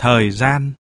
thời gian.